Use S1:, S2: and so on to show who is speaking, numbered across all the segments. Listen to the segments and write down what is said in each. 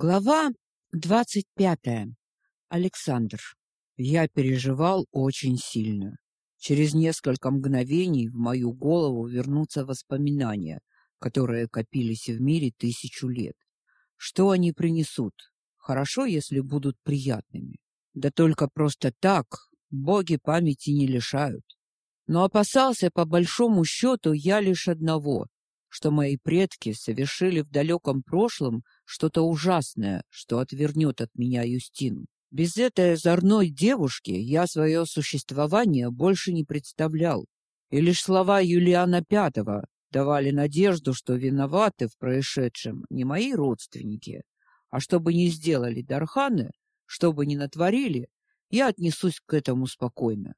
S1: Глава двадцать пятая. Александр. Я переживал очень сильно. Через несколько мгновений в мою голову вернутся воспоминания, которые копились в мире тысячу лет. Что они принесут? Хорошо, если будут приятными. Да только просто так боги памяти не лишают. Но опасался по большому счету я лишь одного, что мои предки совершили в далеком прошлом что-то ужасное, что отвернет от меня Юстину. Без этой озорной девушки я свое существование больше не представлял. И лишь слова Юлиана Пятого давали надежду, что виноваты в происшедшем не мои родственники, а что бы ни сделали Дарханы, что бы ни натворили, я отнесусь к этому спокойно.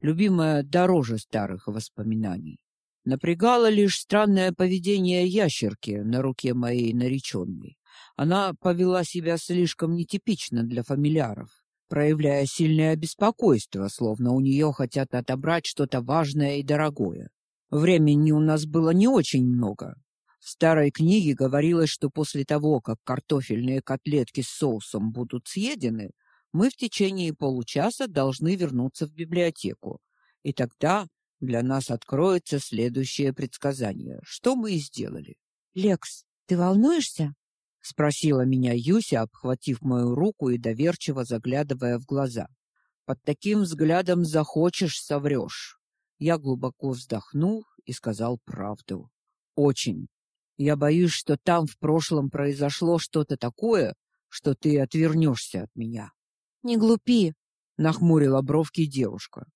S1: Любимая дороже старых воспоминаний. Напрягало лишь странное поведение ящерки на руке моей нареченной. Она повела себя слишком нетипично для фамильяров, проявляя сильное беспокойство, словно у нее хотят отобрать что-то важное и дорогое. Времени у нас было не очень много. В старой книге говорилось, что после того, как картофельные котлетки с соусом будут съедены, мы в течение получаса должны вернуться в библиотеку. И тогда для нас откроется следующее предсказание, что мы и сделали.
S2: Лекс, ты волнуешься?
S1: спросила меня Юся, обхватив мою руку и доверчиво заглядывая в глаза. Под таким взглядом захочешь соврёшь. Я глубоко вздохнул и сказал правду. Очень. Я боюсь, что там в прошлом произошло что-то такое, что ты отвернешься от меня.
S2: Не глупи,
S1: нахмурила бровки девушка.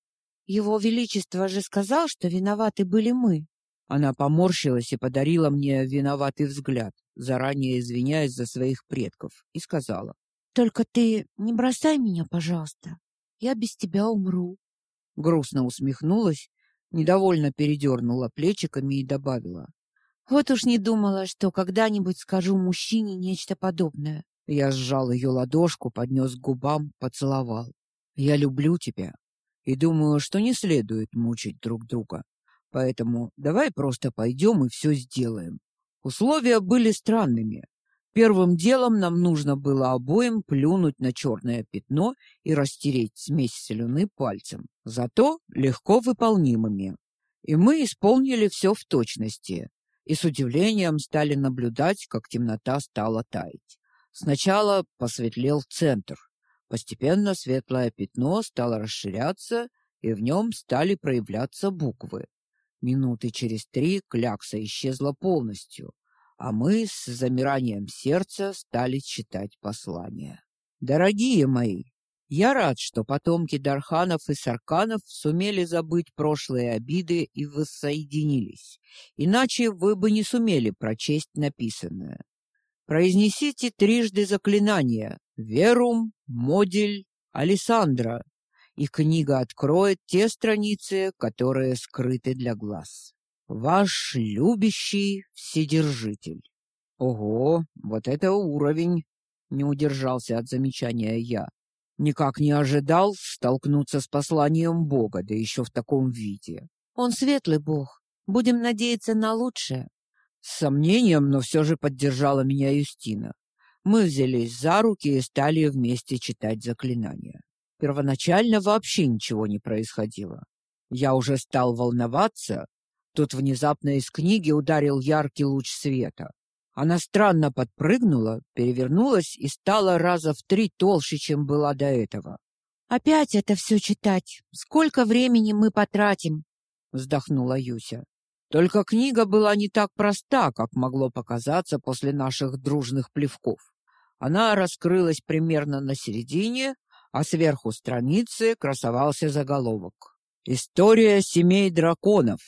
S2: Его величество же сказал, что виноваты были мы.
S1: Она поморщилась и подарила мне виноватый взгляд, заранее извиняясь за своих предков, и сказала:
S2: "Только ты не бросай меня, пожалуйста. Я без тебя умру".
S1: Грустно усмехнулась, недовольно передернула плечиками и добавила:
S2: "Вот уж не думала, что когда-нибудь скажу мужчине нечто подобное".
S1: Я сжал ее ладошку, поднес к губам, поцеловал. "Я люблю тебя" и думаю, что не следует мучить друг друга. Поэтому давай просто пойдем и все сделаем. Условия были странными. Первым делом нам нужно было обоим плюнуть на черное пятно и растереть смесь слюны пальцем, зато легко выполнимыми. И мы исполнили все в точности, и с удивлением стали наблюдать, как темнота стала таять. Сначала посветлел центр, Постепенно светлое пятно стало расширяться, и в нем стали проявляться буквы. Минуты через три клякса исчезла полностью, а мы с замиранием сердца стали читать послание. Дорогие мои, я рад, что потомки Дарханов и Сарканов сумели забыть прошлые обиды и воссоединились. Иначе вы бы не сумели прочесть написанное. Произнесите трижды заклинание «Верум», «Модиль», «Алессандра», и книга откроет те страницы, которые скрыты для глаз. Ваш любящий Вседержитель. Ого, вот это уровень! Не удержался от замечания я. Никак не ожидал столкнуться с посланием Бога, да еще в таком виде.
S2: Он светлый Бог. Будем надеяться на лучшее.
S1: С сомнением, но все же поддержала меня Юстина. Мы взялись за руки и стали вместе читать заклинания. Первоначально вообще ничего не происходило. Я уже стал волноваться. Тут внезапно из книги ударил яркий луч света. Она странно подпрыгнула, перевернулась и стала раза в три толще, чем была до этого.
S2: Опять это все читать. Сколько времени мы потратим?
S1: вздохнула Юся. Только книга была не так проста, как могло показаться после наших дружных плевков. Она раскрылась примерно на середине, а сверху страницы красовался заголовок. История семей драконов.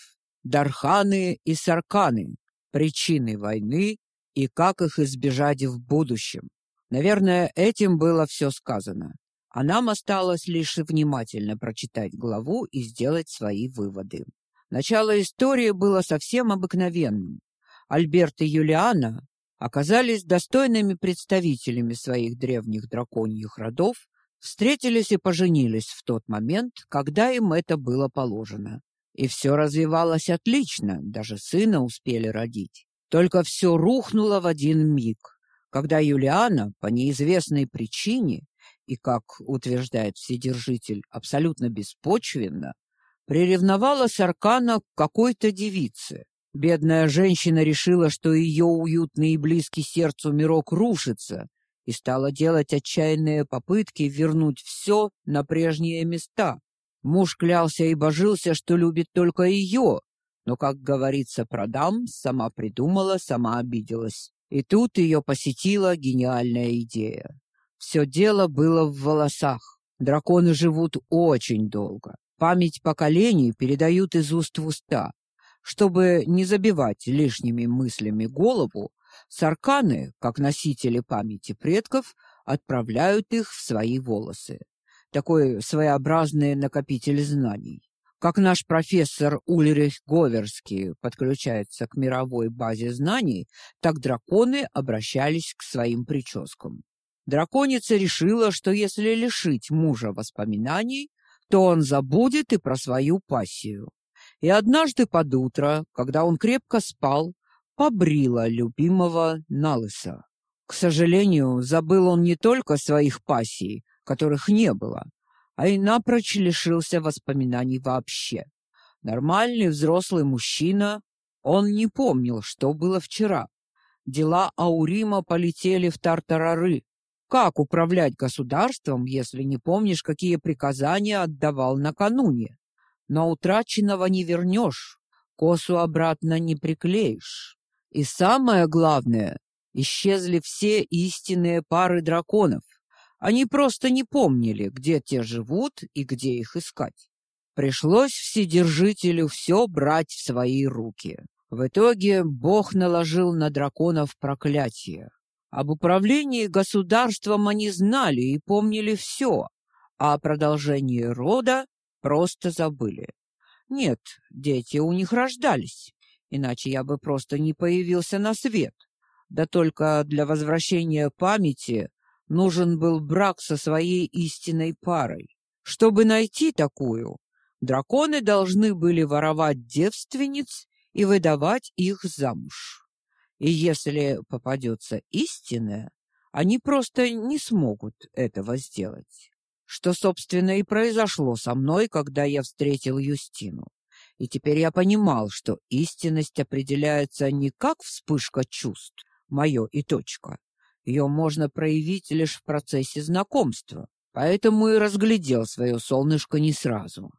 S1: Дарханы и Сарканы. Причины войны и как их избежать в будущем. Наверное, этим было все сказано. А нам осталось лишь внимательно прочитать главу и сделать свои выводы. Начало истории было совсем обыкновенным. Альберт и Юлиана оказались достойными представителями своих древних драконьих родов, встретились и поженились в тот момент, когда им это было положено. И все развивалось отлично, даже сына успели родить. Только все рухнуло в один миг, когда Юлиана по неизвестной причине и, как утверждает вседержитель, абсолютно беспочвенно, приревновала Саркана к какой-то девице. Бедная женщина решила, что ее уютный и близкий сердцу мирок рушится, и стала делать отчаянные попытки вернуть все на прежние места. Муж клялся и божился, что любит только ее, но, как говорится, продам, сама придумала, сама обиделась. И тут ее посетила гениальная идея. Все дело было в волосах. Драконы живут очень долго. Память поколений передают из уст в уста. Чтобы не забивать лишними мыслями голову, сарканы, как носители памяти предков, отправляют их в свои волосы. Такой своеобразный накопитель знаний. Как наш профессор Ульрих Говерский подключается к мировой базе знаний, так драконы обращались к своим прическам. Драконица решила, что если лишить мужа воспоминаний, то он забудет и про свою пассию. И однажды под утро, когда он крепко спал, побрила любимого налыса. К сожалению, забыл он не только своих пассий, которых не было, а и напрочь лишился воспоминаний вообще. Нормальный взрослый мужчина, он не помнил, что было вчера. Дела Аурима полетели в тартарары. Как управлять государством, если не помнишь, какие приказания отдавал накануне? Но утраченного не вернешь, косу обратно не приклеишь. И самое главное, исчезли все истинные пары драконов. Они просто не помнили, где те живут и где их искать. Пришлось вседержителю все брать в свои руки. В итоге Бог наложил на драконов проклятие. Об управлении государством они знали и помнили все, а о продолжении рода просто забыли. Нет, дети у них рождались, иначе я бы просто не появился на свет. Да только для возвращения памяти нужен был брак со своей истинной парой. Чтобы найти такую, драконы должны были воровать девственниц и выдавать их замуж. И если попадется истинная, они просто не смогут этого сделать. Что, собственно, и произошло со мной, когда я встретил Юстину. И теперь я понимал, что истинность определяется не как вспышка чувств, мое и точка, ее можно проявить лишь в процессе знакомства, поэтому и разглядел свое солнышко не сразу.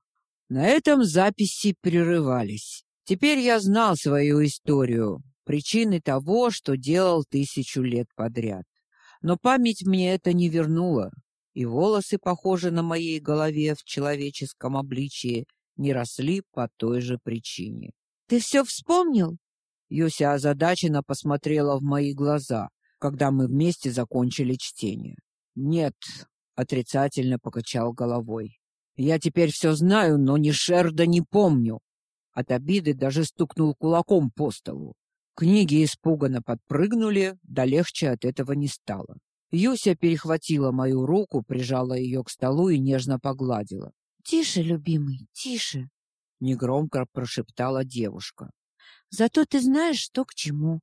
S1: На этом записи прерывались. Теперь я знал свою историю, причины того, что делал тысячу лет подряд. Но память мне это не вернула, и волосы, похожие на моей голове в человеческом обличии, не росли по той же причине.
S2: Ты все вспомнил?
S1: Юся озадаченно посмотрела в мои глаза когда мы вместе закончили чтение. Нет, отрицательно покачал головой. Я теперь все знаю, но ни Шерда не помню. От обиды даже стукнул кулаком по столу. Книги испуганно подпрыгнули, да легче от этого не стало. Юся перехватила мою руку, прижала ее к столу и нежно погладила.
S2: "Тише, любимый, тише",
S1: негромко прошептала девушка.
S2: "Зато ты знаешь, что к чему.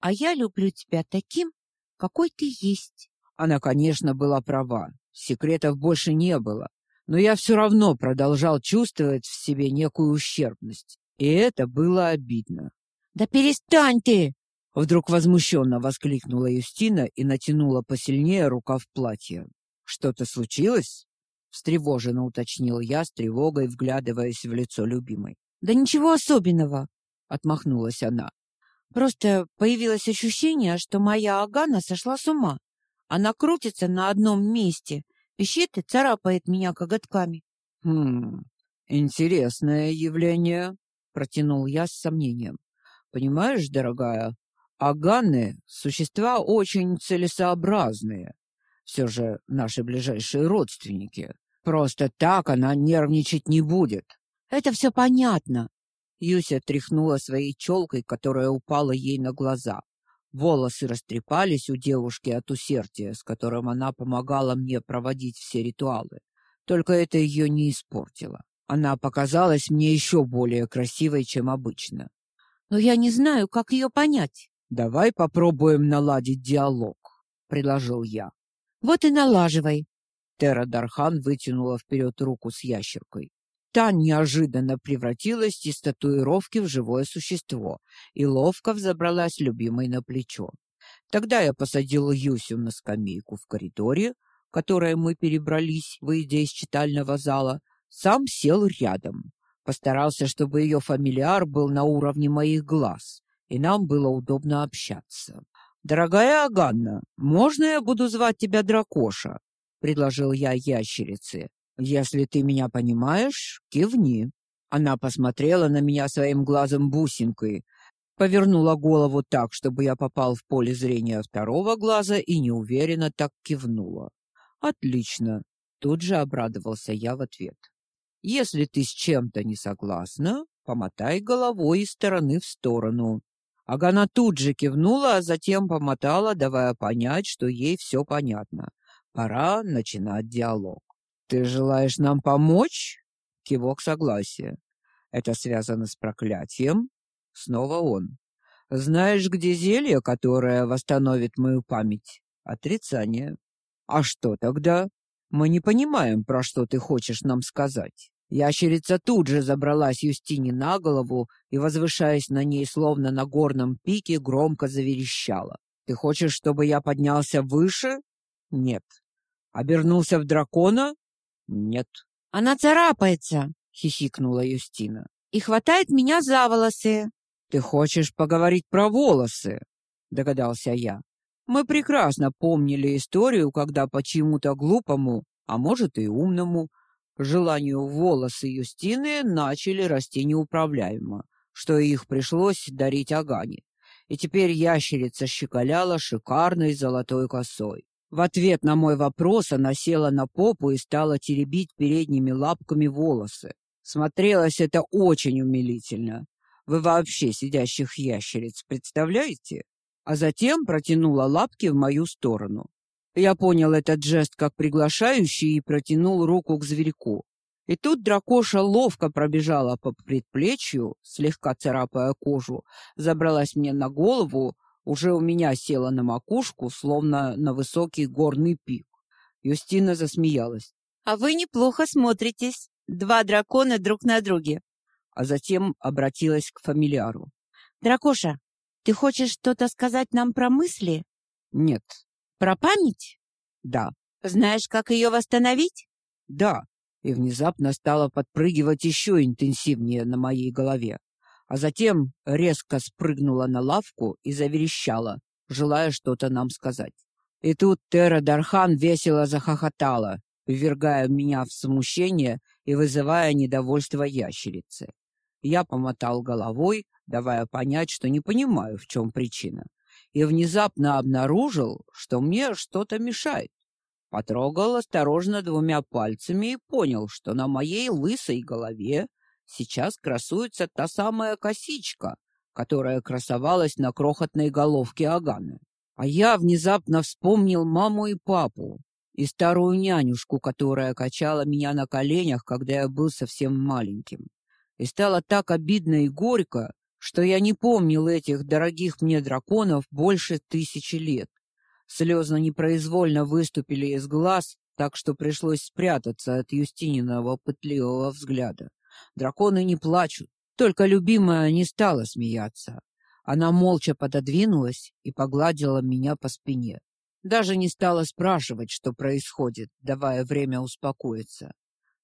S2: А я люблю тебя таким, какой ты есть.
S1: Она, конечно, была права. Секретов больше не было, но я все равно продолжал чувствовать в себе некую ущербность, и это было обидно.
S2: Да перестань ты,
S1: вдруг возмущенно воскликнула Юстина и натянула посильнее рукав платья. Что-то случилось? встревоженно уточнил я с тревогой, вглядываясь в лицо любимой.
S2: Да ничего особенного,
S1: отмахнулась она.
S2: Просто появилось ощущение, что моя Агана сошла с ума. Она крутится на одном месте, пищит и царапает меня коготками.
S1: Хм. Интересное явление, протянул я с сомнением. Понимаешь, дорогая, аганы существа очень целесообразные. Все же наши ближайшие родственники. Просто так она нервничать не будет.
S2: Это все понятно,
S1: Юся тряхнула своей челкой, которая упала ей на глаза. Волосы растрепались у девушки от усердия, с которым она помогала мне проводить все ритуалы. Только это ее не испортило. Она показалась мне еще более красивой, чем обычно.
S2: Но я не знаю, как ее понять.
S1: Давай попробуем наладить диалог. предложил я.
S2: Вот и налаживай.
S1: Тера Дархан вытянула вперед руку с ящеркой. Та неожиданно превратилась из татуировки в живое существо и ловко взобралась любимой на плечо. Тогда я посадил Юсю на скамейку в коридоре, в которой мы перебрались, выйдя из читального зала, сам сел рядом. Постарался, чтобы ее фамилиар был на уровне моих глаз, и нам было удобно общаться. «Дорогая Аганна, можно я буду звать тебя Дракоша?» — предложил я ящерице. «Если ты меня понимаешь, кивни». Она посмотрела на меня своим глазом бусинкой, повернула голову так, чтобы я попал в поле зрения второго глаза и неуверенно так кивнула. «Отлично!» — тут же обрадовался я в ответ. «Если ты с чем-то не согласна, помотай головой из стороны в сторону». Агана тут же кивнула, а затем помотала, давая понять, что ей все понятно. Пора начинать диалог. Ты желаешь нам помочь? Кивок согласия. Это связано с проклятием? Снова он. Знаешь, где зелье, которое восстановит мою память? Отрицание. А что тогда? Мы не понимаем, про что ты хочешь нам сказать. Ящерица тут же забралась Юстине на голову и, возвышаясь на ней словно на горном пике, громко заверещала. Ты хочешь, чтобы я поднялся выше? Нет. Обернулся в дракона? Нет.
S2: Она царапается,
S1: хихикнула Юстина.
S2: И хватает меня за волосы.
S1: Ты хочешь поговорить про волосы? догадался я. Мы прекрасно помнили историю, когда почему-то глупому, а может и умному, желанию волосы Юстины начали расти неуправляемо, что их пришлось дарить Агане. И теперь ящерица щеколяла шикарной золотой косой. В ответ на мой вопрос она села на попу и стала теребить передними лапками волосы. Смотрелось это очень умилительно. Вы вообще сидящих ящериц представляете? А затем протянула лапки в мою сторону. Я понял этот жест как приглашающий и протянул руку к зверьку. И тут дракоша ловко пробежала по предплечью, слегка царапая кожу, забралась мне на голову, уже у меня села на макушку, словно на высокий горный пик. Юстина засмеялась.
S2: А вы неплохо смотритесь. Два дракона друг на друге.
S1: А затем обратилась к фамильяру.
S2: Дракоша, ты хочешь что-то сказать нам про мысли?
S1: Нет.
S2: Про память?
S1: Да.
S2: Знаешь, как ее восстановить?
S1: Да. И внезапно стала подпрыгивать еще интенсивнее на моей голове а затем резко спрыгнула на лавку и заверещала, желая что-то нам сказать. И тут Тера Дархан весело захохотала, ввергая меня в смущение и вызывая недовольство ящерицы. Я помотал головой, давая понять, что не понимаю, в чем причина, и внезапно обнаружил, что мне что-то мешает. Потрогал осторожно двумя пальцами и понял, что на моей лысой голове Сейчас красуется та самая косичка, которая красовалась на крохотной головке Аганы. А я внезапно вспомнил маму и папу, и старую нянюшку, которая качала меня на коленях, когда я был совсем маленьким. И стало так обидно и горько, что я не помнил этих дорогих мне драконов больше тысячи лет. Слезы непроизвольно выступили из глаз, так что пришлось спрятаться от Юстининого пытливого взгляда. Драконы не плачут. Только любимая не стала смеяться. Она молча пододвинулась и погладила меня по спине. Даже не стала спрашивать, что происходит, давая время успокоиться.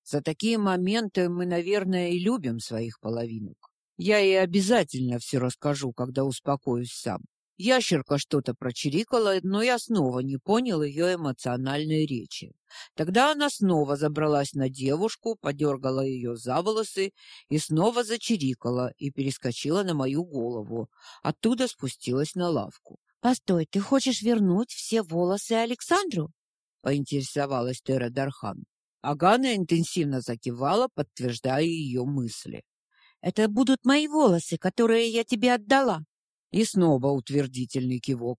S1: За такие моменты мы, наверное, и любим своих половинок. Я ей обязательно все расскажу, когда успокоюсь сам. Ящерка что-то прочирикала, но я снова не понял ее эмоциональной речи. Тогда она снова забралась на девушку, подергала ее за волосы и снова зачирикала и перескочила на мою голову. Оттуда спустилась на лавку.
S2: «Постой, ты хочешь вернуть все волосы Александру?»
S1: — поинтересовалась Тера Дархан. Агана интенсивно закивала, подтверждая ее мысли.
S2: «Это будут мои волосы, которые я тебе отдала»,
S1: и снова утвердительный кивок.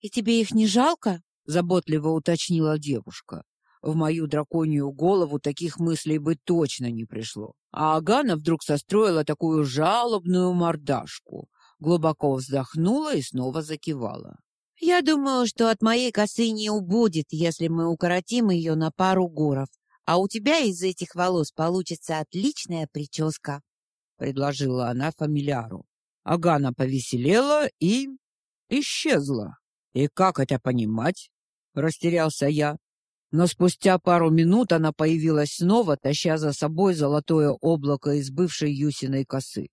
S2: «И тебе их не жалко?»
S1: — заботливо уточнила девушка. В мою драконью голову таких мыслей бы точно не пришло. А Агана вдруг состроила такую жалобную мордашку, глубоко вздохнула и снова закивала.
S2: Я думаю, что от моей косы не убудет, если мы укоротим ее на пару горов, а у тебя из этих волос получится отличная прическа,
S1: предложила она фамилиару. Агана повеселела и исчезла. И как это понимать? растерялся я. Но спустя пару минут она появилась снова, таща за собой золотое облако из бывшей Юсиной косы.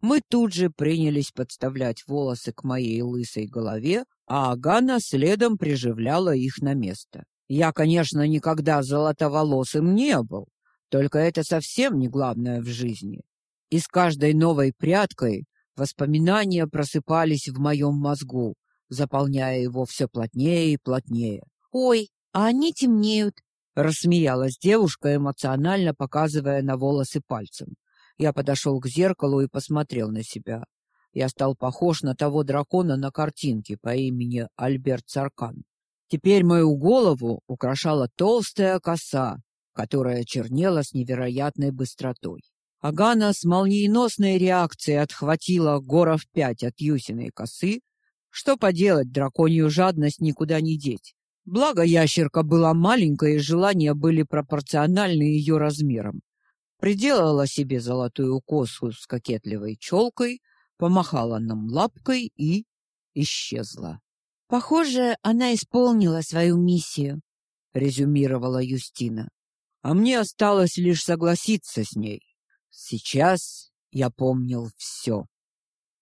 S1: Мы тут же принялись подставлять волосы к моей лысой голове, а Агана следом приживляла их на место. Я, конечно, никогда золотоволосым не был, только это совсем не главное в жизни. И с каждой новой прядкой воспоминания просыпались в моем мозгу, заполняя его все плотнее и плотнее.
S2: «Ой, а они темнеют!»
S1: — рассмеялась девушка, эмоционально показывая на волосы пальцем. Я подошел к зеркалу и посмотрел на себя. Я стал похож на того дракона на картинке по имени Альберт Царкан. Теперь мою голову украшала толстая коса, которая чернела с невероятной быстротой. Агана с молниеносной реакцией отхватила горов пять от Юсиной косы. Что поделать, драконью жадность никуда не деть. Благо ящерка была маленькая, и желания были пропорциональны ее размерам приделала себе золотую косу с кокетливой челкой, помахала нам лапкой и исчезла.
S2: Похоже, она исполнила свою миссию,
S1: резюмировала Юстина. А мне осталось лишь согласиться с ней. Сейчас я помнил все.